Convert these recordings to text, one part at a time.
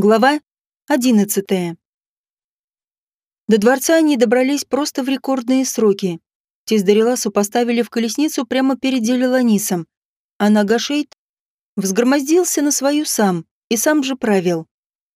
Глава одиннадцатая. До дворца они добрались просто в рекордные сроки. Тиздареласу поставили в колесницу прямо перед Делиланисом, а Нагашейд взгромоздился на свою сам и сам же правил.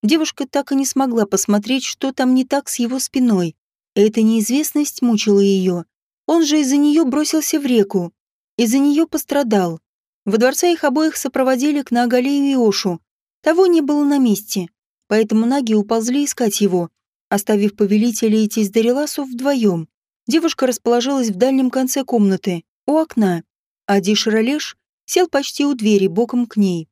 Девушка так и не смогла посмотреть, что там не так с его спиной. Эта неизвестность мучила ее. Он же из-за нее бросился в реку. Из-за нее пострадал. Во дворце их обоих сопроводили к Нагалею и Ошу, того не было на месте, поэтому наги уползли искать его, оставив повелителя идти с Дариласу вдвоем. Девушка расположилась в дальнем конце комнаты, у окна, а Дишаролеш сел почти у двери, боком к ней.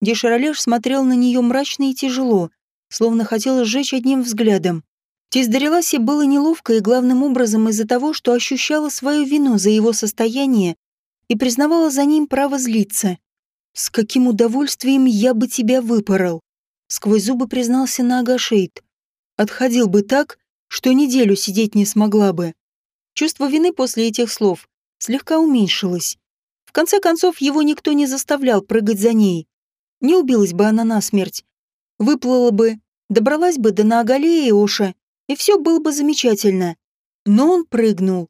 Дишаролеш смотрел на нее мрачно и тяжело, словно хотел сжечь одним взглядом. Тиздареласе было неловко и главным образом из-за того, что ощущала свою вину за его состояние и признавала за ним право злиться. «С каким удовольствием я бы тебя выпорол!» Сквозь зубы признался на Агашейд. «Отходил бы так, что неделю сидеть не смогла бы». Чувство вины после этих слов слегка уменьшилось. В конце концов, его никто не заставлял прыгать за ней. Не убилась бы она насмерть. Выплыла бы, добралась бы до Наагалея и Оша, и все было бы замечательно. Но он прыгнул.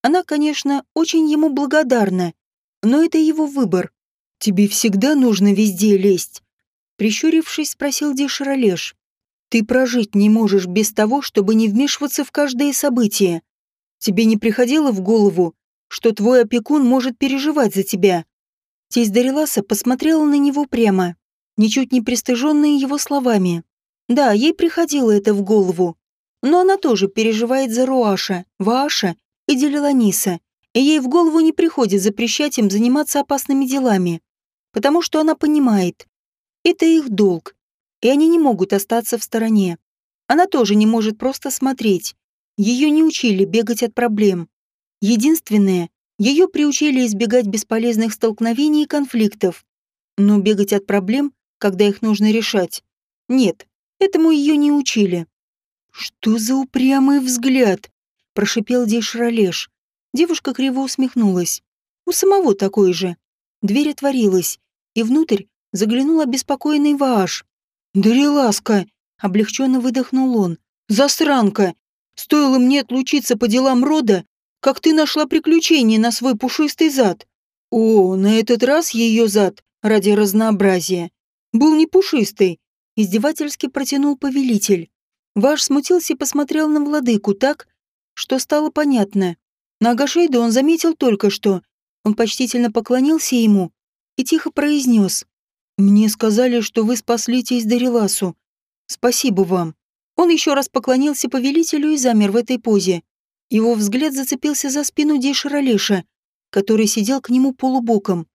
Она, конечно, очень ему благодарна, но это его выбор. «Тебе всегда нужно везде лезть?» Прищурившись, спросил Деширалеш. «Ты прожить не можешь без того, чтобы не вмешиваться в каждое событие. Тебе не приходило в голову, что твой опекун может переживать за тебя?» Тесть Дариласа посмотрела на него прямо, ничуть не пристыженная его словами. Да, ей приходило это в голову. Но она тоже переживает за Руаша, Вааша и Делиланиса, и ей в голову не приходит запрещать им заниматься опасными делами потому что она понимает, это их долг, и они не могут остаться в стороне. Она тоже не может просто смотреть. Ее не учили бегать от проблем. Единственное, ее приучили избегать бесполезных столкновений и конфликтов. Но бегать от проблем, когда их нужно решать, нет, этому ее не учили. «Что за упрямый взгляд?» – прошипел Дейшролеш. Девушка криво усмехнулась. У самого такой же. Дверь отворилась, и внутрь заглянул обеспокоенный Вааш. «Дариласка!» — облегченно выдохнул он. «Засранка! Стоило мне отлучиться по делам рода, как ты нашла приключение на свой пушистый зад. О, на этот раз ее зад, ради разнообразия, был не пушистый», — издевательски протянул повелитель. Ваш смутился и посмотрел на владыку так, что стало понятно. На Агашейда он заметил только что. Он почтительно поклонился ему и тихо произнес. «Мне сказали, что вы спасли тесть Дариласу. Спасибо вам». Он еще раз поклонился повелителю и замер в этой позе. Его взгляд зацепился за спину Дейшаролеша, который сидел к нему полубоком.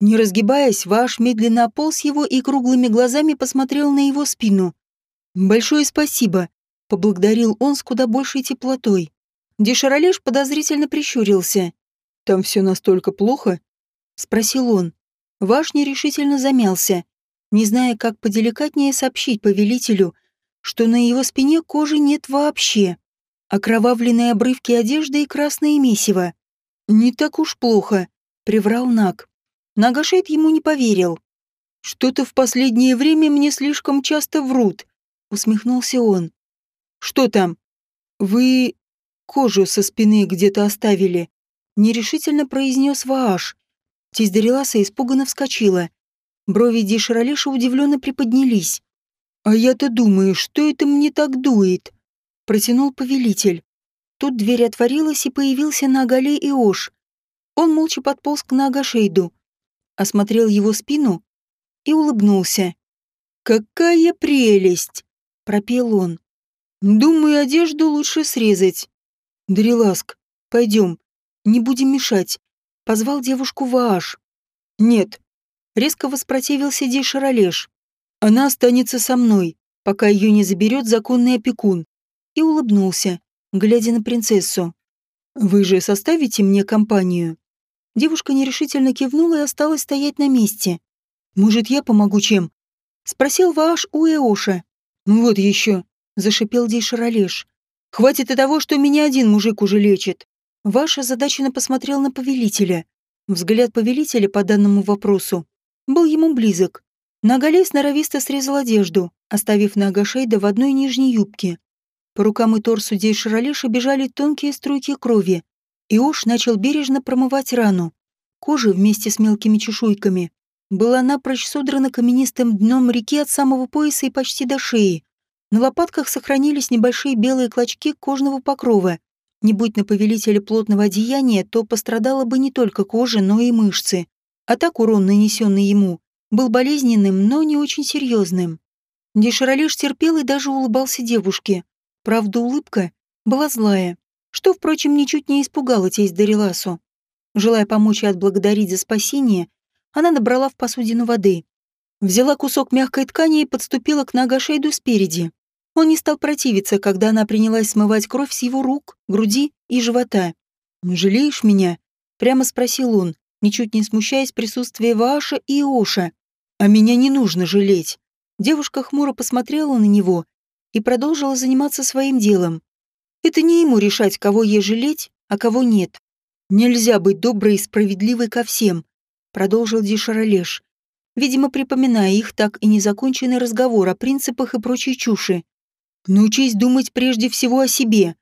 Не разгибаясь, Ваш медленно ополз его и круглыми глазами посмотрел на его спину. «Большое спасибо», — поблагодарил он с куда большей теплотой. Дешаролеш подозрительно прищурился. «Там все настолько плохо?» — спросил он. Ваш нерешительно замялся, не зная, как поделикатнее сообщить повелителю, что на его спине кожи нет вообще. Окровавленные обрывки одежды и красное месиво. «Не так уж плохо», — приврал Наг. Нагашейд ему не поверил. «Что-то в последнее время мне слишком часто врут», — усмехнулся он. «Что там? Вы кожу со спины где-то оставили», — нерешительно произнес Вааш. Тесть Дариласа испуганно вскочила. Брови Дишаралиша удивленно приподнялись. «А я-то думаю, что это мне так дует?» Протянул повелитель. Тут дверь отворилась, и появился Нагале и Ош. Он молча подполз к Нагашейду, осмотрел его спину и улыбнулся. «Какая прелесть!» — пропел он. «Думаю, одежду лучше срезать. Дариласк, пойдем, не будем мешать позвал девушку Вааш. «Нет», — резко воспротивился Дейшаролеш. «Она останется со мной, пока ее не заберет законный опекун». И улыбнулся, глядя на принцессу. «Вы же составите мне компанию?» Девушка нерешительно кивнула и осталась стоять на месте. «Может, я помогу чем?» Спросил Вааш у Эоша. «Ну вот еще», — зашипел Дейшаролеш. «Хватит и того, что меня один мужик уже лечит. Ваша задача посмотрел на повелителя. Взгляд повелителя по данному вопросу был ему близок. Наголей сноровисто срезал одежду, оставив Нага Шейда в одной нижней юбке. По рукам и торсу Дейшаралеша бежали тонкие струйки крови, и уж начал бережно промывать рану. Кожа вместе с мелкими чешуйками была напрочь содрана каменистым дном реки от самого пояса и почти до шеи. На лопатках сохранились небольшие белые клочки кожного покрова. Не будь на повелителя плотного одеяния, то пострадала бы не только кожа, но и мышцы. А так урон, нанесенный ему, был болезненным, но не очень серьезным. Деширалеш терпел и даже улыбался девушке. Правда, улыбка была злая, что, впрочем, ничуть не испугало тесть Дариласу. Желая помочь и отблагодарить за спасение, она набрала в посудину воды. Взяла кусок мягкой ткани и подступила к Нагашейду спереди. Он не стал противиться, когда она принялась смывать кровь с его рук, груди и живота. «Жалеешь меня?» — прямо спросил он, ничуть не смущаясь присутствия Вааша и Иоша. «А меня не нужно жалеть». Девушка хмуро посмотрела на него и продолжила заниматься своим делом. Это не ему решать, кого ей жалеть, а кого нет. Нельзя быть доброй и справедливой ко всем, продолжил Дишаралеш, видимо, припоминая их так и незаконченный разговор о принципах и прочей чуши. Научись думать прежде всего о себе,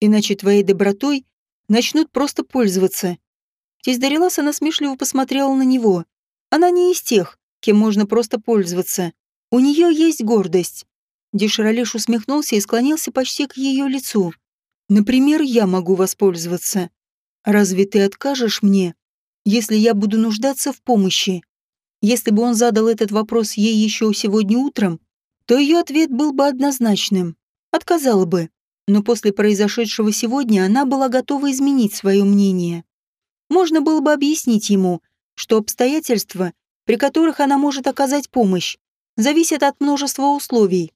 иначе твоей добротой начнут просто пользоваться. Тесть Дариласа насмешливо посмотрела на него. Она не из тех, кем можно просто пользоваться. У нее есть гордость. Деширалеш усмехнулся и склонился почти к ее лицу. «Например, я могу воспользоваться. Разве ты откажешь мне, если я буду нуждаться в помощи?» Если бы он задал этот вопрос ей еще сегодня утром, то ее ответ был бы однозначным. Отказала бы. Но после произошедшего сегодня она была готова изменить свое мнение. Можно было бы объяснить ему, что обстоятельства, при которых она может оказать помощь, зависят от множества условий.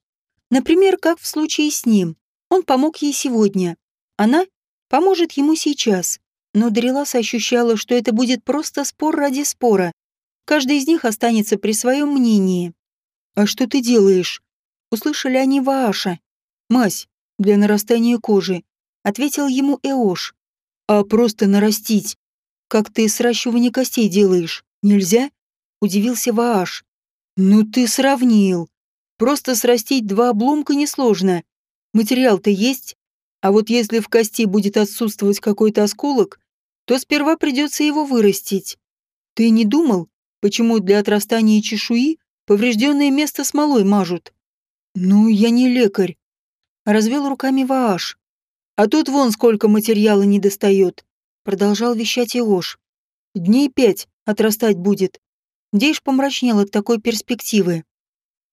Например, как в случае с ним. Он помог ей сегодня. Она поможет ему сейчас. Но Дариласа ощущала, что это будет просто спор ради спора. Каждый из них останется при своем мнении. «А что ты делаешь?» Услышали они Вааша. «Мась, для нарастания кожи», — ответил ему Эош. «А просто нарастить. Как ты сращивание костей делаешь, нельзя?» — удивился Вааш. «Ну ты сравнил. Просто срастить два обломка несложно. Материал-то есть. А вот если в кости будет отсутствовать какой-то осколок, то сперва придется его вырастить. Ты не думал, почему для отрастания чешуи поврежденное место смолой мажут? Ну, я не лекарь. Развел руками Вааш. А тут вон сколько материала не достает. Продолжал вещать Иош. Дней пять отрастать будет. Дейш помрачнел от такой перспективы.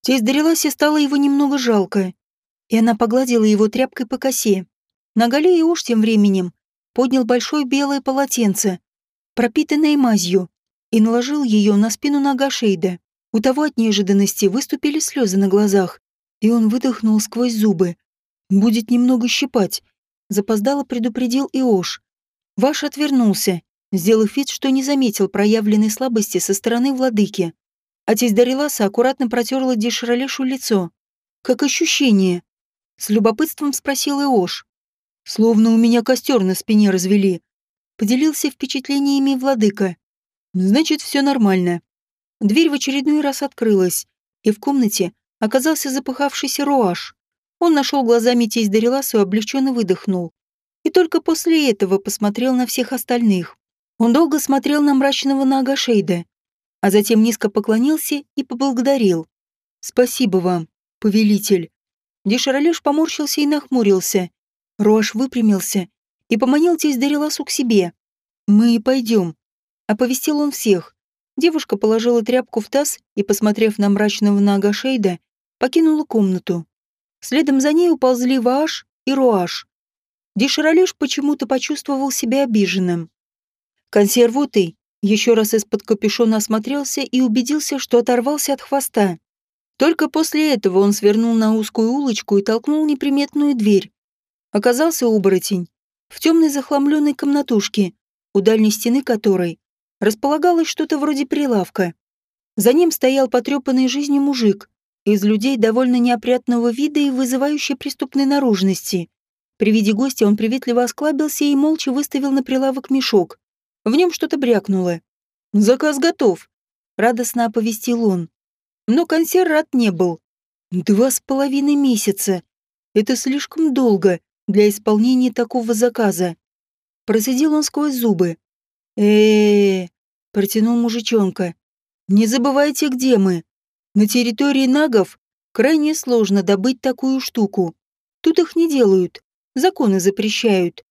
Тесть Дариласе стало его немного жалко, и она погладила его тряпкой по косе. На голе и уж тем временем поднял большое белое полотенце, пропитанное мазью, и наложил ее на спину нога Шейда. У того от неожиданности выступили слезы на глазах, и он выдохнул сквозь зубы. «Будет немного щипать», — запоздало предупредил Иош. Ваш отвернулся, сделав вид, что не заметил проявленной слабости со стороны владыки. Отец Дариласа аккуратно протерла Деширалешу лицо. «Как ощущение?» С любопытством спросил Иош. «Словно у меня костер на спине развели». Поделился впечатлениями владыка. «Значит, все нормально». Дверь в очередной раз открылась, и в комнате оказался запыхавшийся Руаш. Он нашел глазами тесть Дариласу и облегченно выдохнул. И только после этого посмотрел на всех остальных. Он долго смотрел на мрачного Нага Шейда, а затем низко поклонился и поблагодарил. «Спасибо вам, повелитель». Дешаролеш поморщился и нахмурился. Роаш выпрямился и поманил тесть Дариласу к себе. «Мы пойдем», — оповестил он всех. Девушка положила тряпку в таз и, посмотрев на мрачного Нага Шейда, покинула комнату. Следом за ней уползли Вааш и Руаш. Деширалеш почему-то почувствовал себя обиженным. Консервутый еще раз из-под капюшона осмотрелся и убедился, что оторвался от хвоста. Только после этого он свернул на узкую улочку и толкнул неприметную дверь. Оказался оборотень в темной захламленной комнатушке, у дальней стены которой располагалось что-то вроде прилавка. За ним стоял потрепанный жизнью мужик, из людей довольно неопрятного вида и вызывающей преступной наружности. При виде гостя он приветливо осклабился и молча выставил на прилавок мешок. В нем что-то брякнуло. «Заказ готов», — радостно оповестил он. Но консер рад не был. Два с половиной месяца. Это слишком долго для исполнения такого заказа. Процедил он сквозь зубы. э, -э, -э протянул мужичонка. «Не забывайте, где мы. На территории нагов крайне сложно добыть такую штуку. Тут их не делают, законы запрещают.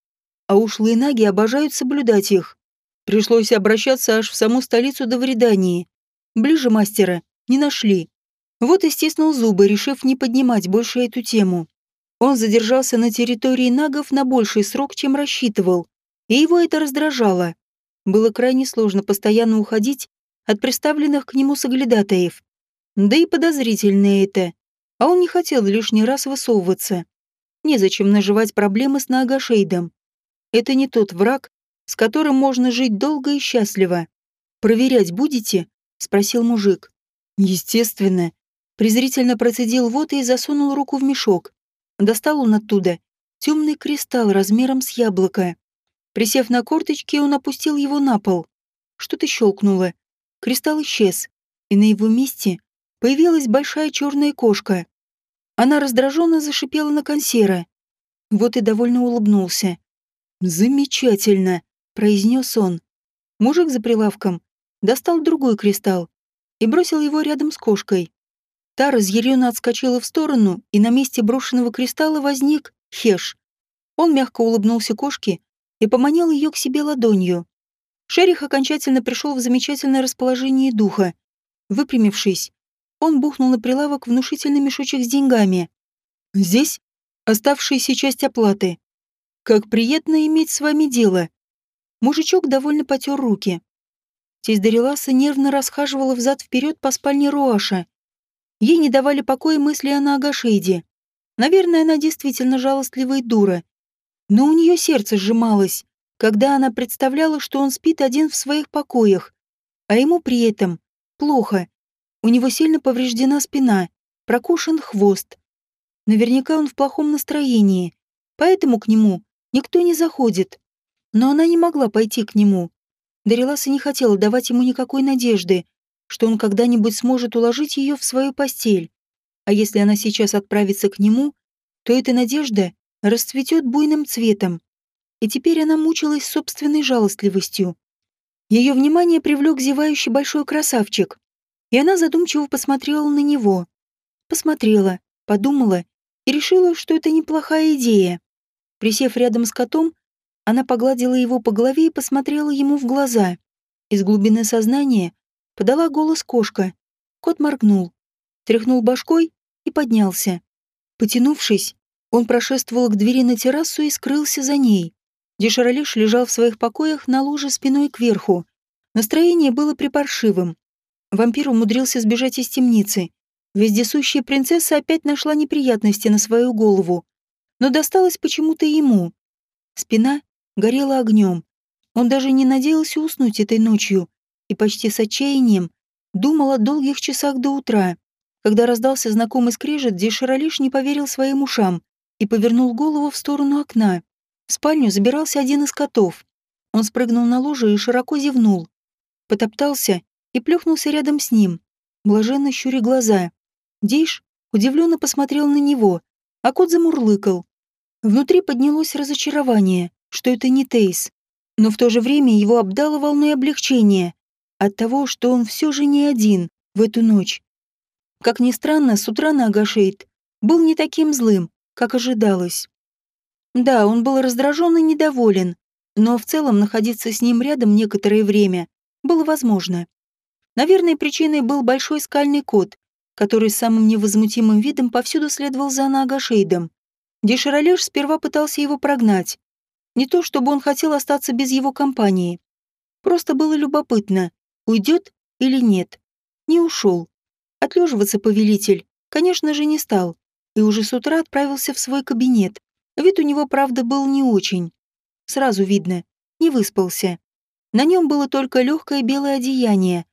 А ушлые наги обожают соблюдать их. Пришлось обращаться аж в саму столицу до Вредании. Ближе мастера не нашли. Вот и стиснул зубы, решив не поднимать больше эту тему. Он задержался на территории нагов на больший срок, чем рассчитывал, и его это раздражало. Было крайне сложно постоянно уходить от представленных к нему соглядатаев. Да и подозрительно это. А он не хотел лишний раз высовываться. Незачем наживать проблемы с Наагашейдом. Это не тот враг, с которым можно жить долго и счастливо. «Проверять будете?» — спросил мужик. «Естественно». Презрительно процедил вот и засунул руку в мешок. Достал он оттуда темный кристалл размером с яблоко. Присев на корточки, он опустил его на пол. Что-то щелкнуло. Кристалл исчез, и на его месте появилась большая черная кошка. Она раздраженно зашипела на консера. Вот и довольно улыбнулся. «Замечательно», — произнес он. Мужик за прилавком достал другой кристалл и бросил его рядом с кошкой. Та разъяренно отскочила в сторону, и на месте брошенного кристалла возник Хеш. Он мягко улыбнулся кошке и поманил ее к себе ладонью. Шерих окончательно пришел в замечательное расположение духа. Выпрямившись, он бухнул на прилавок внушительный мешочек с деньгами. «Здесь оставшаяся часть оплаты. Как приятно иметь с вами дело». Мужичок довольно потер руки. Тесть Дариласа нервно расхаживала взад-вперед по спальне Руаша, Ей не давали покоя мысли о Наагашейде. Наверное, она действительно жалостливая дура. Но у нее сердце сжималось, когда она представляла, что он спит один в своих покоях, а ему при этом плохо. У него сильно повреждена спина, прокушен хвост. Наверняка он в плохом настроении, поэтому к нему никто не заходит. Но она не могла пойти к нему. Дариласа не хотела давать ему никакой надежды, что он когда-нибудь сможет уложить ее в свою постель. А если она сейчас отправится к нему, то эта надежда расцветет буйным цветом. И теперь она мучилась собственной жалостливостью. Ее внимание привлек зевающий большой красавчик, и она задумчиво посмотрела на него. Посмотрела, подумала и решила, что это неплохая идея. Присев рядом с котом, она погладила его по голове и посмотрела ему в глаза. Из глубины сознания Подала голос кошка. Кот моргнул, тряхнул башкой и поднялся. Потянувшись, он прошествовал к двери на террасу и скрылся за ней. Деширалиш лежал в своих покоях на луже спиной кверху. Настроение было припаршивым. Вампир умудрился сбежать из темницы. Вездесущая принцесса опять нашла неприятности на свою голову. Но досталось почему-то ему. Спина горела огнем. Он даже не надеялся уснуть этой ночью, и почти с отчаянием думал о долгих часах до утра, когда раздался знакомый скрежет, где Шаролиш не поверил своим ушам и повернул голову в сторону окна. В спальню забирался один из котов. Он спрыгнул на ложе и широко зевнул. Потоптался и плюхнулся рядом с ним, блаженно щуря глаза. Дейш удивленно посмотрел на него, а кот замурлыкал. Внутри поднялось разочарование, что это не Тейс, но в то же время его обдало волной облегчения от того, что он все же не один в эту ночь. Как ни странно, с утра Нагашейд был не таким злым, как ожидалось. Да, он был раздражен и недоволен, но в целом находиться с ним рядом некоторое время было возможно. Наверное, причиной был большой скальный кот, который самым невозмутимым видом повсюду следовал за Нагашейдом. Деширалеш сперва пытался его прогнать. Не то, чтобы он хотел остаться без его компании. Просто было любопытно, Уйдет или нет? Не ушел. Отлеживаться повелитель, конечно же, не стал. И уже с утра отправился в свой кабинет. Вид у него, правда, был не очень. Сразу видно, не выспался. На нем было только легкое белое одеяние,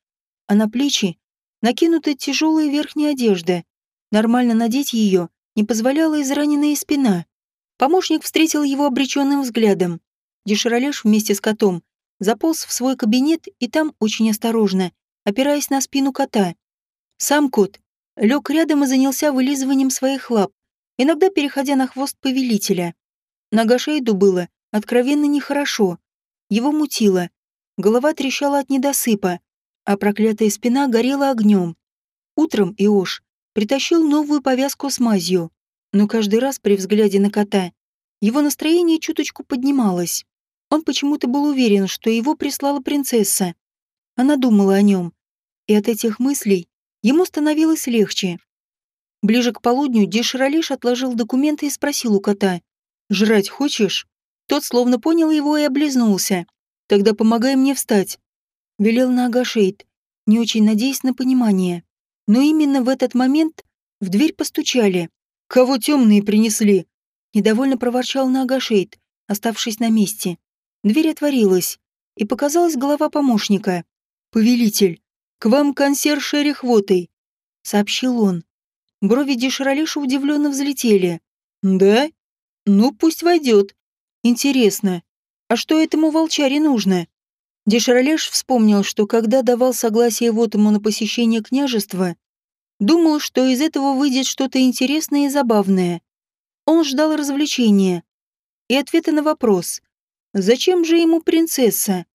а на плечи накинута тяжелая верхняя одежда. Нормально надеть ее не позволяла израненная спина. Помощник встретил его обреченным взглядом. Деширалеш вместе с котом заполз в свой кабинет и там очень осторожно, опираясь на спину кота, Сам кот лег рядом и занялся вылизыванием своих лап, иногда переходя на хвост повелителя. Нога Шейду было откровенно нехорошо. Его мутило, голова трещала от недосыпа, а проклятая спина горела огнем. Утром Иош притащил новую повязку с мазью, но каждый раз при взгляде на кота его настроение чуточку поднималось. Он почему-то был уверен, что его прислала принцесса. Она думала о нем, и от этих мыслей ему становилось легче. Ближе к полудню Деширалиш отложил документы и спросил у кота, «Жрать хочешь?» Тот словно понял его и облизнулся. «Тогда помогай мне встать», — велел на Агашейд, не очень надеясь на понимание. Но именно в этот момент в дверь постучали. «Кого темные принесли?» Недовольно проворчал на Агашейд, оставшись на месте. Дверь отворилась, и показалась голова помощника. «Повелитель, к вам консьерж Эрихвотой», — сообщил он. Брови Деширалиша удивленно взлетели. «Да? Ну, пусть войдет. Интересно, а что этому волчаре нужно?» Деширалеш вспомнил, что когда давал согласие Вотому на посещение княжества, думал, что из этого выйдет что-то интересное и забавное. Он ждал развлечения и ответа на вопрос, зачем же ему принцесса?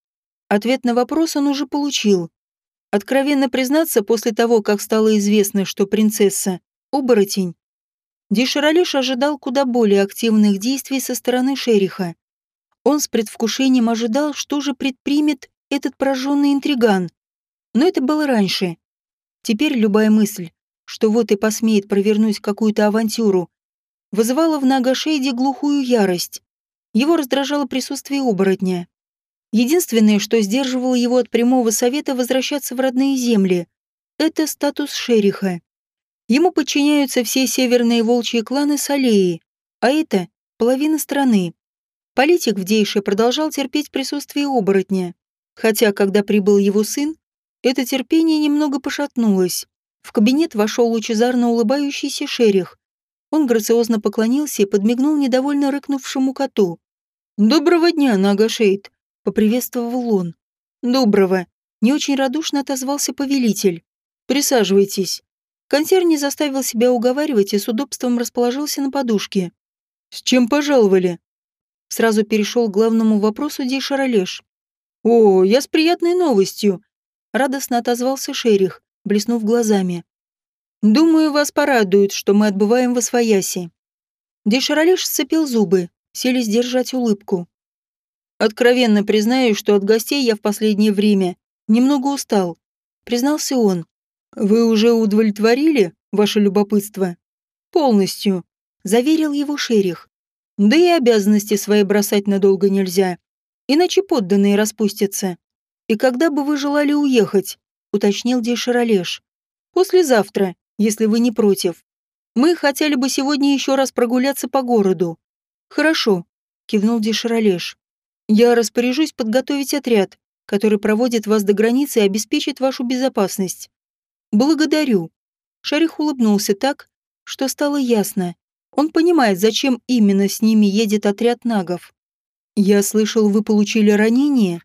Ответ на вопрос он уже получил. Откровенно признаться, после того, как стало известно, что принцесса — оборотень, Дишаралиш ожидал куда более активных действий со стороны шериха. Он с предвкушением ожидал, что же предпримет этот пораженный интриган. Но это было раньше. Теперь любая мысль, что вот и посмеет провернуть какую-то авантюру, вызывала в Нагашейде глухую ярость. Его раздражало присутствие оборотня. Единственное, что сдерживало его от прямого совета возвращаться в родные земли, это статус шериха. Ему подчиняются все северные волчьи кланы Салеи, а это половина страны. Политик в Дейше продолжал терпеть присутствие оборотня, хотя, когда прибыл его сын, это терпение немного пошатнулось. В кабинет вошел лучезарно улыбающийся шерих. Он грациозно поклонился и подмигнул недовольно рыкнувшему коту. «Доброго дня, Нагашейд!» — поприветствовал он. «Доброго!» — не очень радушно отозвался повелитель. «Присаживайтесь». Консерв не заставил себя уговаривать и с удобством расположился на подушке. «С чем пожаловали?» Сразу перешел к главному вопросу Ди Шаролеш. «О, я с приятной новостью!» Радостно отозвался Шерих, блеснув глазами. «Думаю, вас порадует, что мы отбываем в Освояси». Деширалеш сцепил зубы, сели сдержать улыбку. Откровенно признаю, что от гостей я в последнее время немного устал, признался он. Вы уже удовлетворили ваше любопытство? Полностью, заверил его шерих. Да и обязанности свои бросать надолго нельзя, иначе подданные распустятся. И когда бы вы желали уехать? уточнил Деширалеш. Послезавтра, если вы не против. Мы хотели бы сегодня еще раз прогуляться по городу. Хорошо, кивнул Деширалеш. Я распоряжусь подготовить отряд, который проводит вас до границы и обеспечит вашу безопасность. Благодарю. Шарих улыбнулся так, что стало ясно. Он понимает, зачем именно с ними едет отряд нагов. Я слышал, вы получили ранение?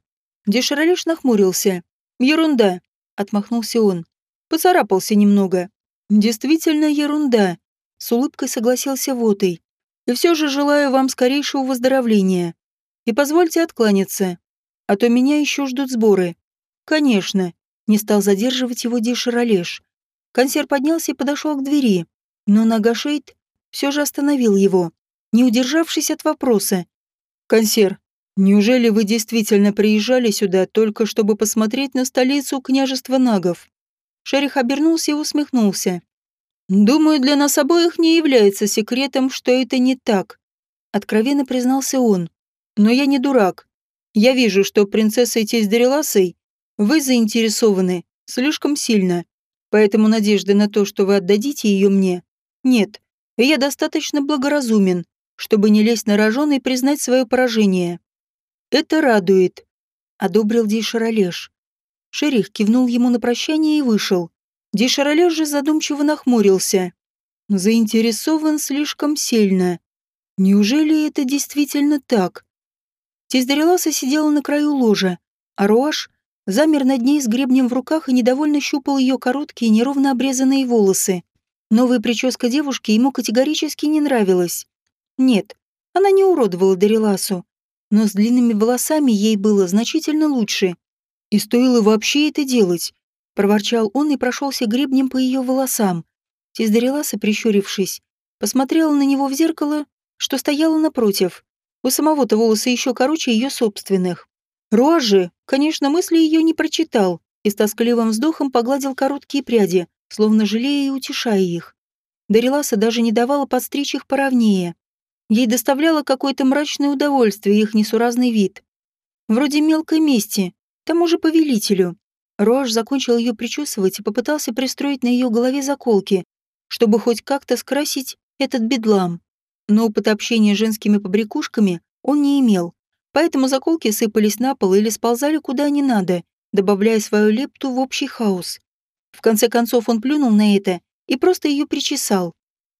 Дешаралиш нахмурился. Ерунда, отмахнулся он. Поцарапался немного. Действительно ерунда. С улыбкой согласился Вотой. И все же желаю вам скорейшего выздоровления. И позвольте откланяться, а то меня еще ждут сборы. Конечно, не стал задерживать его Дишаролеш. Консер поднялся и подошел к двери, но Нагашейд все же остановил его, не удержавшись от вопроса. «Консер, неужели вы действительно приезжали сюда только чтобы посмотреть на столицу княжества Нагов?» Шерих обернулся и усмехнулся. «Думаю, для нас обоих не является секретом, что это не так», — откровенно признался он. Но я не дурак. Я вижу, что принцессой Тездареласой вы заинтересованы слишком сильно. Поэтому надежды на то, что вы отдадите ее мне, нет. И я достаточно благоразумен, чтобы не лезть на рожон и признать свое поражение. Это радует, одобрил Дишаролеш. Шерих кивнул ему на прощание и вышел. Дишаролеш же задумчиво нахмурился. Заинтересован слишком сильно. Неужели это действительно так? Тездареласа сидела на краю ложа, а Руаш замер над ней с гребнем в руках и недовольно щупал ее короткие, неровно обрезанные волосы. Новая прическа девушки ему категорически не нравилась. Нет, она не уродовала Дариласу, но с длинными волосами ей было значительно лучше. И стоило вообще это делать, проворчал он и прошелся гребнем по ее волосам. Тез Дариласа, прищурившись, посмотрела на него в зеркало, что стояло напротив. У самого-то волосы еще короче ее собственных. Руа же, конечно, мысли ее не прочитал и с тоскливым вздохом погладил короткие пряди, словно жалея и утешая их. Дариласа даже не давала подстричь их поровнее. Ей доставляло какое-то мрачное удовольствие их несуразный вид. Вроде мелкой мести, тому же повелителю. Роаш закончил ее причесывать и попытался пристроить на ее голове заколки, чтобы хоть как-то скрасить этот бедлам. Но опыт общения с женскими побрякушками он не имел, поэтому заколки сыпались на пол или сползали куда не надо, добавляя свою лепту в общий хаос. В конце концов он плюнул на это и просто ее причесал.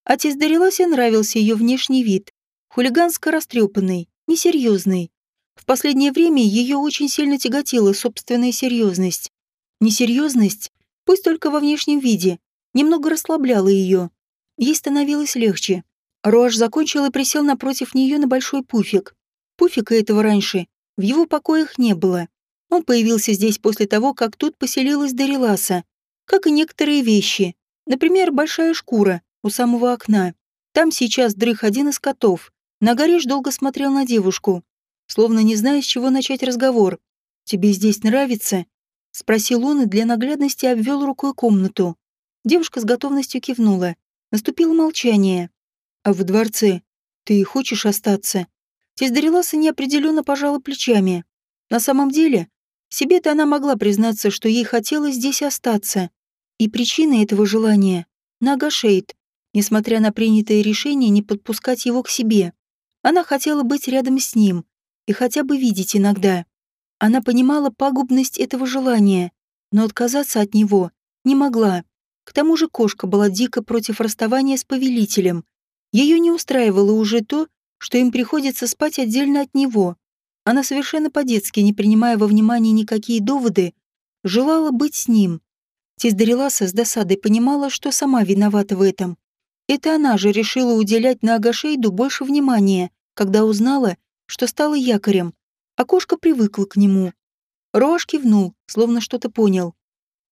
Отец Дариласе нравился ее внешний вид хулиганско растрепанный, несерьезный. В последнее время ее очень сильно тяготила собственная серьезность. Несерьезность, пусть только во внешнем виде, немного расслабляла ее. Ей становилось легче. Руаш закончил и присел напротив нее на большой пуфик. Пуфика этого раньше в его покоях не было. Он появился здесь после того, как тут поселилась Дариласа, как и некоторые вещи. Например, большая шкура у самого окна. Там сейчас дрых один из котов, Нагариш долго смотрел на девушку, словно не зная, с чего начать разговор. «Тебе здесь нравится?» — спросил он и для наглядности обвел рукой комнату. Девушка с готовностью кивнула. Наступило молчание. «А в дворце? Ты хочешь остаться?» Тездареласа неопределенно пожала плечами. На самом деле, себе-то она могла признаться, что ей хотелось здесь остаться. И причина этого желания — Нагашейд, несмотря на принятое решение не подпускать его к себе. Она хотела быть рядом с ним и хотя бы видеть иногда. Она понимала пагубность этого желания, но отказаться от него не могла. К тому же кошка была дико против расставания с повелителем. Ее не устраивало уже то, что им приходится спать отдельно от него. Она совершенно по-детски, не принимая во внимание никакие доводы, желала быть с ним. Тездареласа с досадой понимала, что сама виновата в этом. Это она же решила уделять на Агашейду больше внимания, когда узнала, что стала якорем, а кошка привыкла к нему. Роаш кивнул, словно что-то понял.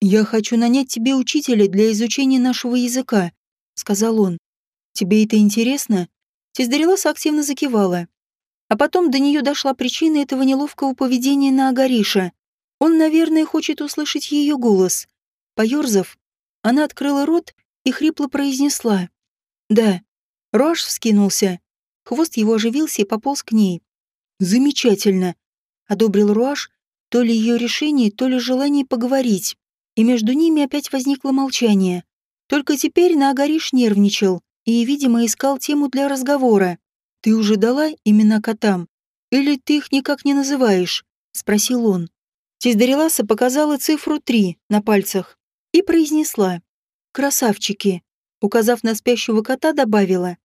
«Я хочу нанять тебе учителя для изучения нашего языка», — сказал он. «Тебе это интересно?» Тездареласа активно закивала. А потом до нее дошла причина этого неловкого поведения на Агариша. Он, наверное, хочет услышать ее голос. Поёрзав, она открыла рот и хрипло произнесла. «Да». Рош вскинулся. Хвост его оживился и пополз к ней. «Замечательно», — одобрил Руаш, то ли ее решение, то ли желание поговорить. И между ними опять возникло молчание. Только теперь Наагариш нервничал и, видимо, искал тему для разговора. «Ты уже дала имена котам? Или ты их никак не называешь?» — спросил он. Тиздареласа показала цифру три на пальцах и произнесла «Красавчики», указав на спящего кота, добавила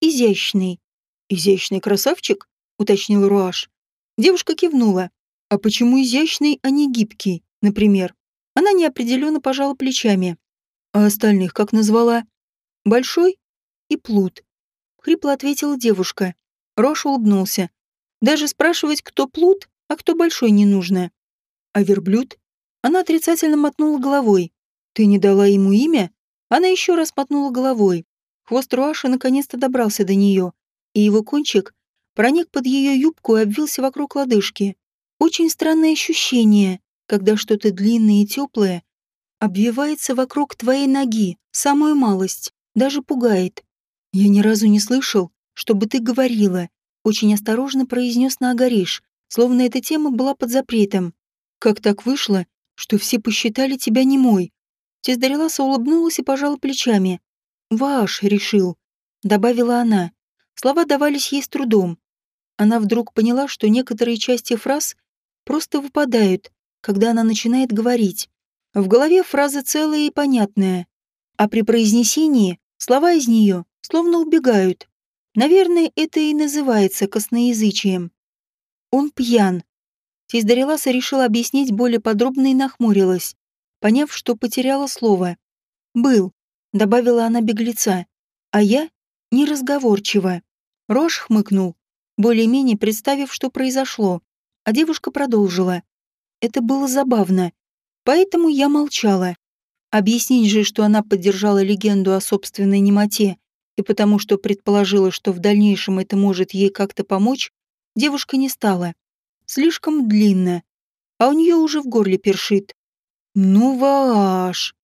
«Изящный». «Изящный красавчик?» — уточнил Руаш. Девушка кивнула. «А почему изящный, а не гибкий, например?» Она неопределенно пожала плечами. «А остальных как назвала?» «Большой и плут», — хрипло ответила девушка. Рош улыбнулся. «Даже спрашивать, кто плут, а кто большой, не нужно». «А верблюд?» Она отрицательно мотнула головой. «Ты не дала ему имя?» Она еще раз мотнула головой. Хвост Руаши наконец-то добрался до нее, и его кончик проник под ее юбку и обвился вокруг лодыжки. Очень странное ощущение, когда что-то длинное и теплое обвивается вокруг твоей ноги, самую малость, даже пугает. Я ни разу не слышал, чтобы ты говорила, очень осторожно произнес Наагариш, словно эта тема была под запретом. Как так вышло, что все посчитали тебя немой? Тездареласа улыбнулась и пожала плечами. «Ваш, решил», — добавила она. Слова давались ей с трудом. Она вдруг поняла, что некоторые части фраз просто выпадают, когда она начинает говорить. В голове фраза целая и понятная, а при произнесении слова из нее словно убегают. Наверное, это и называется косноязычием. Он пьян. Тесть Дариласа решила объяснить более подробно и нахмурилась, поняв, что потеряла слово. «Был», — добавила она беглеца, «а я неразговорчива». Рош хмыкнул, более-менее представив, что произошло, а девушка продолжила. Это было забавно, поэтому я молчала. Объяснить же, что она поддержала легенду о собственной немоте и потому что предположила, что в дальнейшем это может ей как-то помочь, девушка не стала. Слишком длинно, а у нее уже в горле першит. «Ну, Вааш!»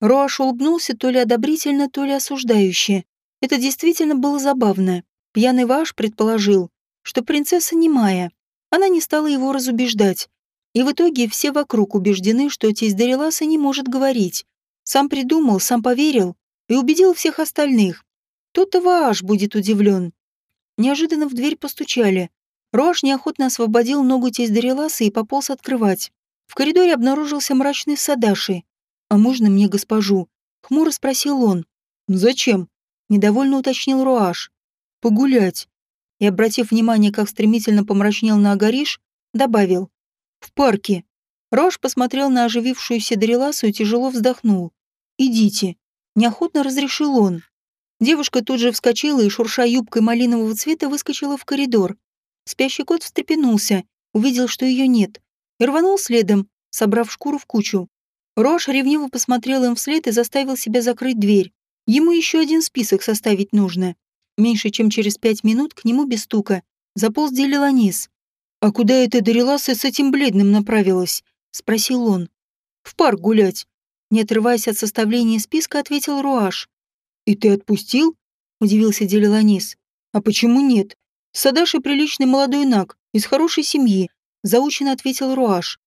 Роаш улыбнулся то ли одобрительно, то ли осуждающе. Это действительно было забавно. Пьяный Вааш предположил, что принцесса немая. Она не стала его разубеждать. И в итоге все вокруг убеждены, что тесть Дариласа не может говорить. Сам придумал, сам поверил и убедил всех остальных. Тот-то Вааш будет удивлен. Неожиданно в дверь постучали. Роаш неохотно освободил ногу тесть Дариласа и пополз открывать. В коридоре обнаружился мрачный Садаши. «А можно мне госпожу?» — хмуро спросил он. «Зачем?» — недовольно уточнил Руаш. «Погулять». И, обратив внимание, как стремительно помрачнел на Агариш, добавил. «В парке». Рош посмотрел на оживившуюся Дариласу и тяжело вздохнул. «Идите». Неохотно разрешил он. Девушка тут же вскочила и, шурша юбкой малинового цвета, выскочила в коридор. Спящий кот встрепенулся, увидел, что ее нет, и рванул следом, собрав шкуру в кучу. Рош ревниво посмотрел им вслед и заставил себя закрыть дверь. Ему еще один список составить нужно. Меньше чем через пять минут к нему без стука заполз Делиланис. «А куда эта Дариласа с этим бледным направилась?» — спросил он. «В парк гулять». Не отрываясь от составления списка, ответил Руаш. «И ты отпустил?» — удивился Делиланис. «А почему нет? Садаши приличный молодой наг, из хорошей семьи», — заученно ответил Руаш.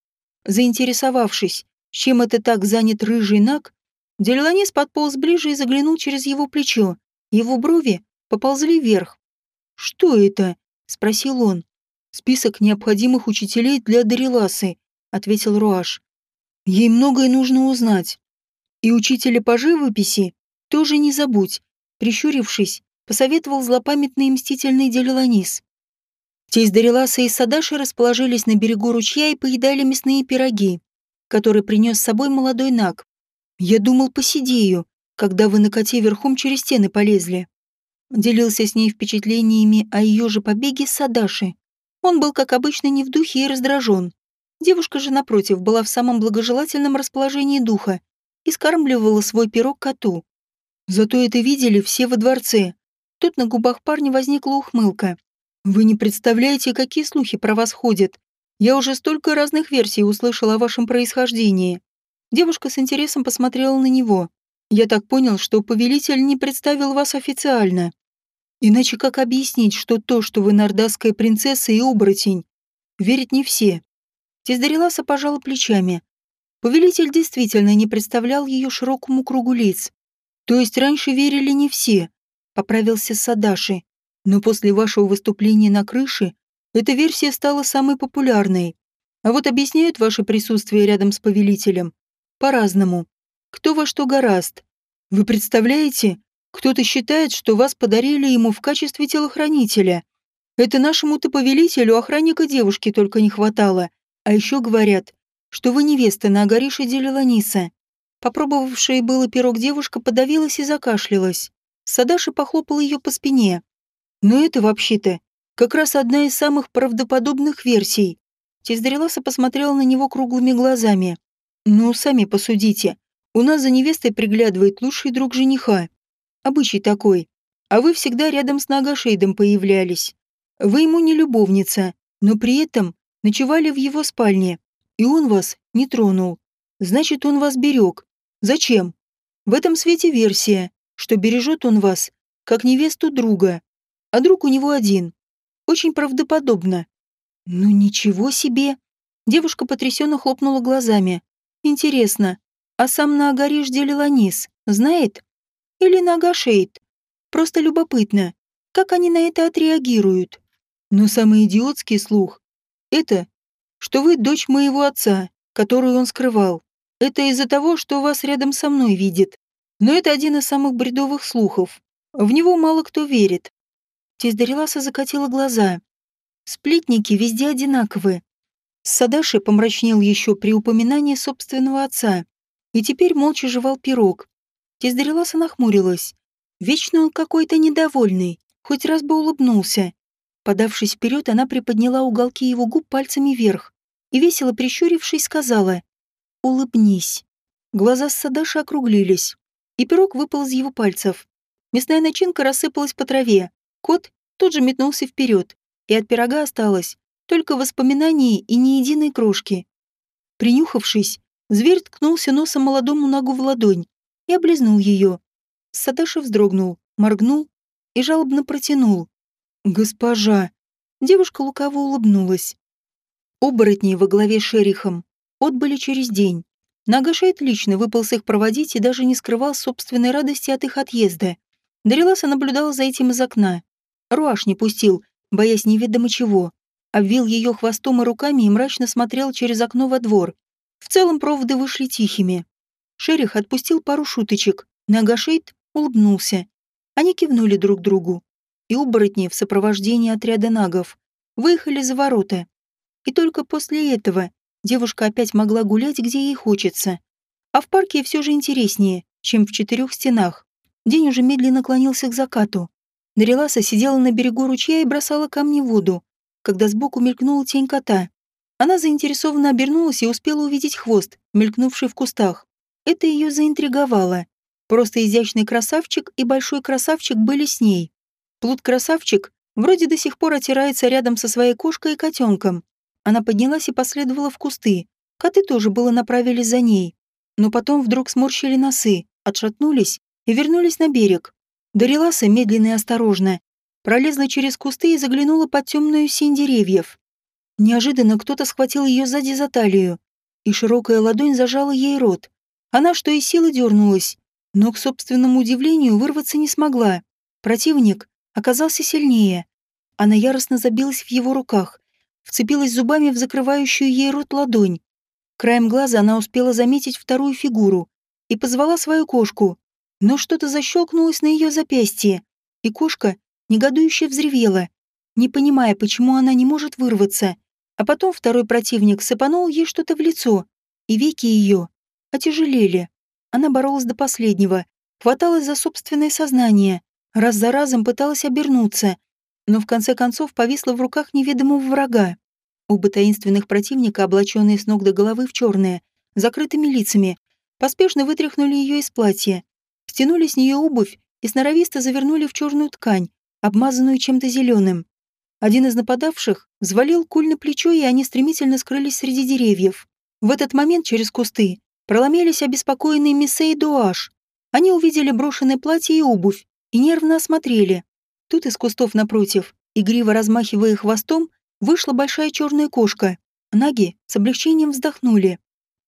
Заинтересовавшись, чем это так занят рыжий наг, Делиланис подполз ближе и заглянул через его плечо. Его брови поползли вверх. «Что это?» — спросил он. «Список необходимых учителей для Дариласы», — ответил Руаш. «Ей многое нужно узнать. И учителя по живописи тоже не забудь, прищурившись, посоветовал злопамятный и мстительный Делиланис. Тесть Дариласа и Садаши расположились на берегу ручья и поедали мясные пироги, которые принес с собой молодой наг. «Я думал, посидею, когда вы на коте верхом через стены полезли». Делился с ней впечатлениями о ее же побеге Садаши. Он был, как обычно, не в духе и раздражен. Девушка же, напротив, была в самом благожелательном расположении духа и скармливала свой пирог коту. Зато это видели все во дворце. Тут на губах парня возникла ухмылка. «Вы не представляете, какие слухи про вас ходят. Я уже столько разных версий услышала о вашем происхождении». Девушка с интересом посмотрела на него. «Я так понял, что повелитель не представил вас официально. Иначе как объяснить, что то, что вы нордасская принцесса и оборотень, верят не все?» Тездареласа пожала плечами. Повелитель действительно не представлял ее широкому кругу лиц. То есть раньше верили не все, поправился Садаши. Но после вашего выступления на крыше эта версия стала самой популярной. А вот объясняют ваше присутствие рядом с повелителем по-разному. Кто во что гораст. Вы представляете, кто-то считает, что вас подарили ему в качестве телохранителя. Это нашему-то повелителю охранника девушки только не хватало. А еще говорят, что вы невеста на Агарише Делиланиса. Попробовавшая было пирог девушка подавилась и закашлялась. Садаши похлопал ее по спине. Но это вообще-то как раз одна из самых правдоподобных версий. Тездреласа посмотрела на него круглыми глазами. «Ну, сами посудите. У нас за невестой приглядывает лучший друг жениха. Обычай такой. А вы всегда рядом с Нагашейдом появлялись. Вы ему не любовница, но при этом ночевали в его спальне, и он вас не тронул. Значит, он вас берег, Зачем? В этом свете версия, что бережет он вас, как невесту друга, а друг у него один. Очень правдоподобно. Ну ничего себе. Девушка потрясенно хлопнула глазами. Интересно, а сам Наагариш Делиланис знает? Или Нагашейт? Просто любопытно, как они на это отреагируют. Но самый идиотский слух — это, что вы дочь моего отца, которую он скрывал. Это из-за того, что вас рядом со мной видит. Но это один из самых бредовых слухов. В него мало кто верит. Тездареласа закатила глаза. Сплетники везде одинаковые. Садаши помрачнел еще при упоминании собственного отца и теперь молча жевал пирог. Тездареласа нахмурилась. Вечно он какой-то недовольный, хоть раз бы улыбнулся. Подавшись вперед, она приподняла уголки его губ пальцами вверх и, весело прищурившись, сказала «Улыбнись». Глаза Садаши округлились, и пирог выпал из его пальцев. Мясная начинка рассыпалась по траве. Кот тут же метнулся вперед, и от пирога осталось только воспоминания и ни единой крошки. Принюхавшись, зверь ткнулся носом молодому ногу в ладонь и облизнул ее. Садаши вздрогнул, моргнул и жалобно протянул. «Госпожа!» Девушка лукаво улыбнулась. Оборотни во главе шерихом отбыли через день. Нагашейт лично выпался их проводить и даже не скрывал собственной радости от их отъезда. Дариласа наблюдала за этим из окна. Руаш не пустил, боясь неведомо чего. Обвил ее хвостом и руками и мрачно смотрел через окно во двор. В целом проводы вышли тихими. Шерих отпустил пару шуточек. Нагашейт улыбнулся. Они кивнули друг другу. И оборотни в сопровождении отряда нагов выехали за ворота. И только после этого девушка опять могла гулять, где ей хочется. А в парке все же интереснее, чем в четырех стенах. День уже медленно клонился к закату. Дариласа сидела на берегу ручья и бросала камни в воду, когда сбоку мелькнула тень кота. Она заинтересованно обернулась и успела увидеть хвост, мелькнувший в кустах. Это ее заинтриговало. Просто изящный красавчик и большой красавчик были с ней. Плут-красавчик вроде до сих пор отирается рядом со своей кошкой и котенком. Она поднялась и последовала в кусты. Коты тоже было направились за ней. Но потом вдруг сморщили носы, отшатнулись и вернулись на берег. Дариласа медленно и осторожно пролезла через кусты и заглянула под темную синь деревьев. Неожиданно кто-то схватил ее сзади за талию, и широкая ладонь зажала ей рот. Она что и силы дернулась, но к собственному удивлению вырваться не смогла. Противник оказался сильнее. Она яростно забилась в его руках, вцепилась зубами в закрывающую ей рот ладонь. Краем глаза она успела заметить вторую фигуру и позвала свою кошку, но что-то защелкнулось на ее запястье, и кошка негодующе взревела, не понимая, почему она не может вырваться. А потом второй противник сыпанул ей что-то в лицо, и веки ее отяжелели. Она боролась до последнего, хваталась за собственное сознание, раз за разом пыталась обернуться, но в конце концов повисла в руках неведомого врага. Оба таинственных противника, облаченные с ног до головы в черное, закрытыми лицами, поспешно вытряхнули ее из платья стянули с нее обувь и сноровисто завернули в черную ткань, обмазанную чем-то зеленым. Один из нападавших взвалил куль на плечо, и они стремительно скрылись среди деревьев. В этот момент через кусты проломились обеспокоенные Миссе и Дуаш. Они увидели брошенное платье и обувь и нервно осмотрели. Тут из кустов напротив, игриво размахивая хвостом, вышла большая черная кошка. Наги с облегчением вздохнули.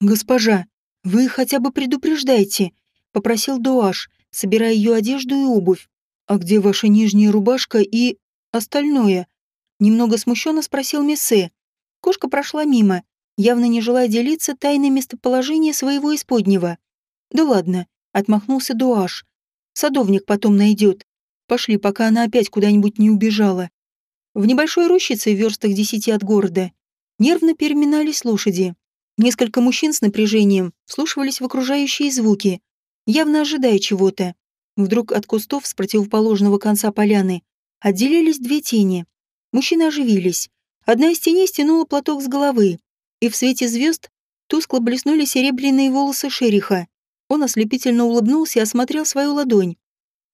«Госпожа, вы хотя бы предупреждайте, попросил Дуаш, собирая ее одежду и обувь. «А где ваша нижняя рубашка и... остальное?» Немного смущенно спросил Мессе. Кошка прошла мимо, явно не желая делиться тайной местоположения своего исподнего. «Да ладно», — отмахнулся Дуаш. «Садовник потом найдет. Пошли, пока она опять куда-нибудь не убежала». В небольшой рощице в верстах десяти от города нервно переминались лошади. Несколько мужчин с напряжением вслушивались в окружающие звуки, явно ожидая чего-то. Вдруг от кустов с противоположного конца поляны отделились две тени. Мужчины оживились. Одна из теней стянула платок с головы, и в свете звезд тускло блеснули серебряные волосы шериха. Он ослепительно улыбнулся и осмотрел свою ладонь.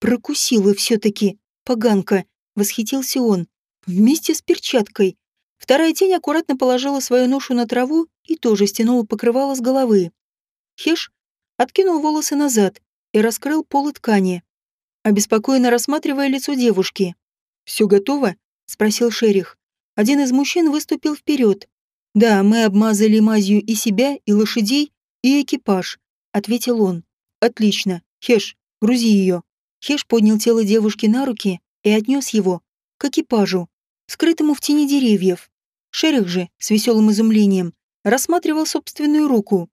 «Прокусила все-таки, поганка!» — восхитился он. «Вместе с перчаткой». Вторая тень аккуратно положила свою ношу на траву и тоже стянула покрывало с головы. Хеш откинул волосы назад и раскрыл полы ткани, обеспокоенно рассматривая лицо девушки. «Все готово?» — спросил шерих. Один из мужчин выступил вперед. «Да, мы обмазали мазью и себя, и лошадей, и экипаж», — ответил он. «Отлично. Хеш, грузи ее». Хеш поднял тело девушки на руки и отнес его к экипажу, скрытому в тени деревьев. Шерих же, с веселым изумлением, рассматривал собственную руку.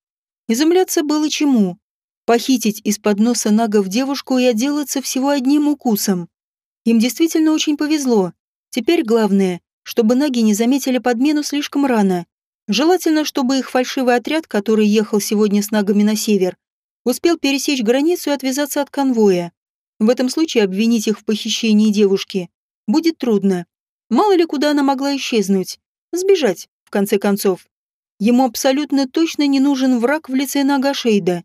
Изумляться было чему. Похитить из-под носа нагов девушку и отделаться всего одним укусом. Им действительно очень повезло. Теперь главное, чтобы наги не заметили подмену слишком рано. Желательно, чтобы их фальшивый отряд, который ехал сегодня с нагами на север, успел пересечь границу и отвязаться от конвоя. В этом случае обвинить их в похищении девушки будет трудно. Мало ли куда она могла исчезнуть. Сбежать, в конце концов. Ему абсолютно точно не нужен враг в лице Нагашейда.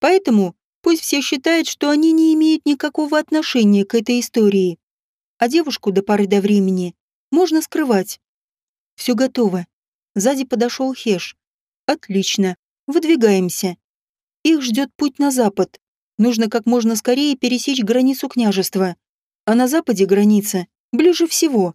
Поэтому пусть все считают, что они не имеют никакого отношения к этой истории. А девушку до поры до времени можно скрывать. Все готово. Сзади подошел Хеш. Отлично. Выдвигаемся. Их ждет путь на запад. Нужно как можно скорее пересечь границу княжества. А на западе граница ближе всего.